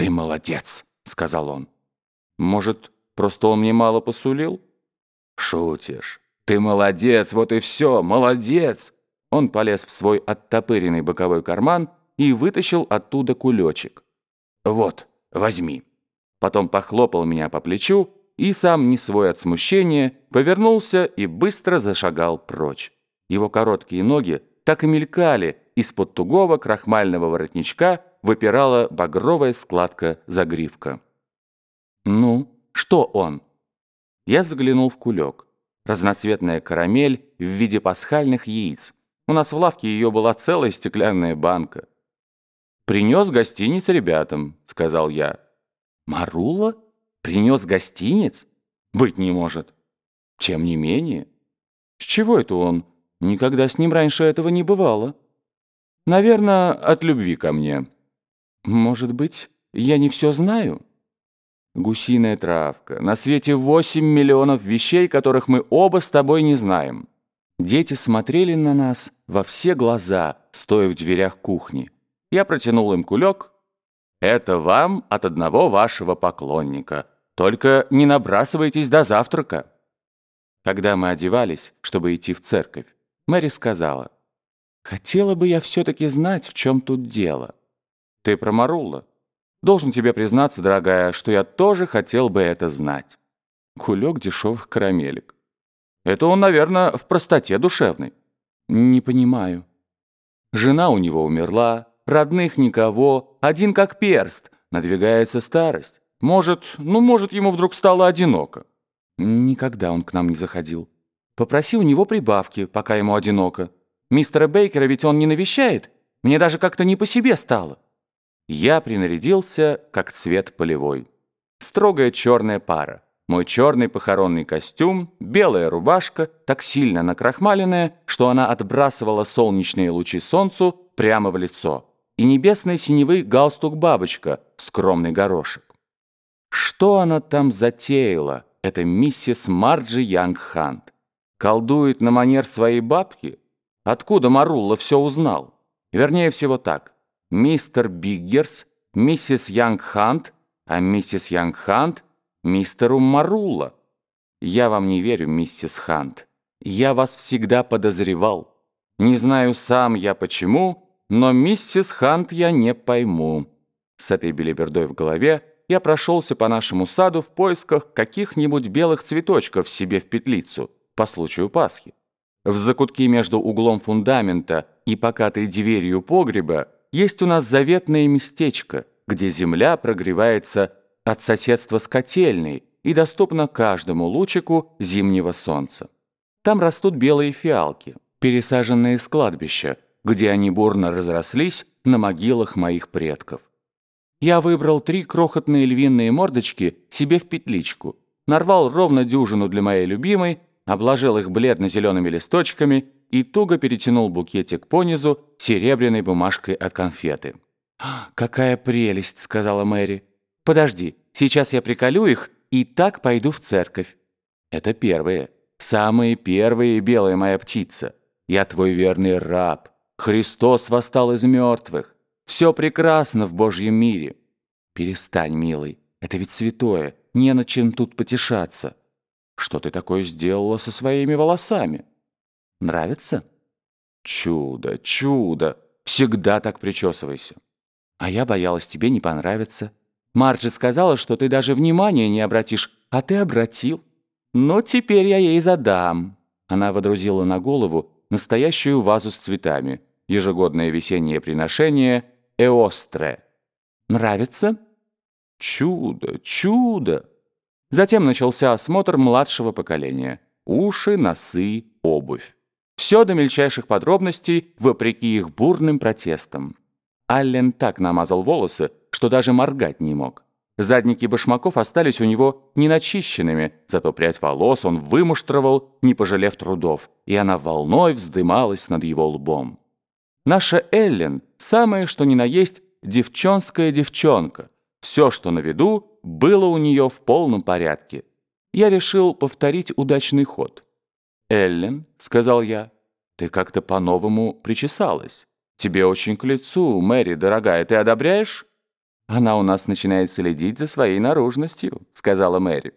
«Ты молодец», — сказал он. «Может, просто он мне мало посулил?» «Шутишь. Ты молодец, вот и все, молодец!» Он полез в свой оттопыренный боковой карман и вытащил оттуда кулечек. «Вот, возьми». Потом похлопал меня по плечу и сам, не свой от смущения, повернулся и быстро зашагал прочь. Его короткие ноги так и мелькали, из-под тугого крахмального воротничка выпирала багровая складка загривка. «Ну, что он?» Я заглянул в кулек. Разноцветная карамель в виде пасхальных яиц. У нас в лавке ее была целая стеклянная банка. «Принес гостиниц ребятам», — сказал я. «Марула? Принес гостиниц? Быть не может. Тем не менее. С чего это он? Никогда с ним раньше этого не бывало. Наверное, от любви ко мне. Может быть, я не все знаю?» Гусиная травка. На свете 8 миллионов вещей, которых мы оба с тобой не знаем. Дети смотрели на нас во все глаза, стоя в дверях кухни. Я протянул им кулек. «Это вам от одного вашего поклонника. Только не набрасывайтесь до завтрака». Когда мы одевались, чтобы идти в церковь, Мэри сказала, «Хотела бы я все-таки знать, в чем тут дело». «Ты проморулла?» «Должен тебе признаться, дорогая, что я тоже хотел бы это знать». Кулек дешевых карамелек. Это он, наверное, в простоте душевной. Не понимаю. Жена у него умерла, родных никого, один как перст, надвигается старость. Может, ну, может, ему вдруг стало одиноко. Никогда он к нам не заходил. Попроси у него прибавки, пока ему одиноко. Мистера Бейкера ведь он не навещает. Мне даже как-то не по себе стало. Я принарядился, как цвет полевой. Строгая черная пара. Мой черный похоронный костюм, белая рубашка, так сильно накрахмаленная, что она отбрасывала солнечные лучи солнцу прямо в лицо, и небесный синевый галстук-бабочка в скромный горошек. Что она там затеяла, эта миссис Марджи Янг-Хант? Колдует на манер своей бабки? Откуда Марулла все узнал? Вернее всего так. Мистер Биггерс, миссис Янг-Хант, а миссис Янг-Хант — мистеру Марула. Я вам не верю, миссис Хант. Я вас всегда подозревал. Не знаю сам я почему, но миссис Хант я не пойму. С этой белибердой в голове я прошелся по нашему саду в поисках каких-нибудь белых цветочков себе в петлицу по случаю Пасхи. В закутке между углом фундамента и покатой дверью погреба есть у нас заветное местечко, где земля прогревается от соседства с котельной и доступна каждому лучику зимнего солнца. Там растут белые фиалки, пересаженные с кладбища, где они бурно разрослись на могилах моих предков. Я выбрал три крохотные львиные мордочки себе в петличку, нарвал ровно дюжину для моей любимой, обложил их бледно-зелеными листочками и туго перетянул букетик понизу серебряной бумажкой от конфеты. «Какая прелесть!» — сказала Мэри. Подожди, сейчас я приколю их и так пойду в церковь. Это первые, самые первые, белая моя птица. Я твой верный раб. Христос восстал из мертвых. Все прекрасно в Божьем мире. Перестань, милый, это ведь святое, не на чем тут потешаться. Что ты такое сделала со своими волосами? Нравится? Чудо, чудо. Всегда так причесывайся. А я боялась, тебе не понравится. Марджи сказала, что ты даже внимания не обратишь, а ты обратил. Но теперь я ей задам». Она водрузила на голову настоящую вазу с цветами, ежегодное весеннее приношение «Эостре». «Нравится?» «Чудо, чудо!» Затем начался осмотр младшего поколения. Уши, носы, обувь. Все до мельчайших подробностей, вопреки их бурным протестам. Аллен так намазал волосы, что даже моргать не мог. Задники башмаков остались у него неначищенными, зато прядь волос он вымуштровал, не пожалев трудов, и она волной вздымалась над его лбом. Наша Эллен, самое что ни на есть, девчонская девчонка. Все, что на виду, было у нее в полном порядке. Я решил повторить удачный ход. «Эллен», — сказал я, — «ты как-то по-новому причесалась. Тебе очень к лицу, Мэри, дорогая, ты одобряешь?» «Она у нас начинает следить за своей наружностью», — сказала Мэри.